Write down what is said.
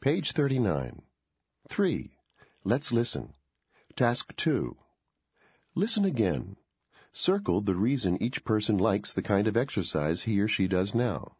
Page 39. 3. Let's listen. Task 2. Listen again. Circle the reason each person likes the kind of exercise he or she does now.